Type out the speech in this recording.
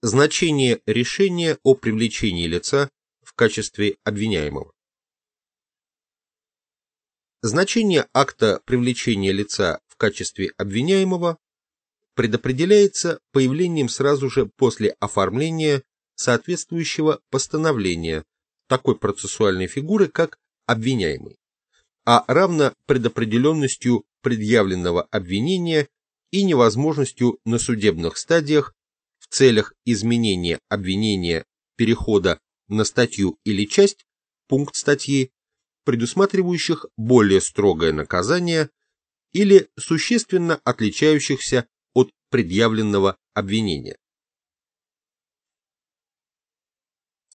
Значение решения о привлечении лица в качестве обвиняемого. Значение акта привлечения лица в качестве обвиняемого предопределяется появлением сразу же после оформления соответствующего постановления такой процессуальной фигуры, как обвиняемый, а равно предопределенностью предъявленного обвинения и невозможностью на судебных стадиях целях изменения обвинения перехода на статью или часть, пункт статьи, предусматривающих более строгое наказание или существенно отличающихся от предъявленного обвинения.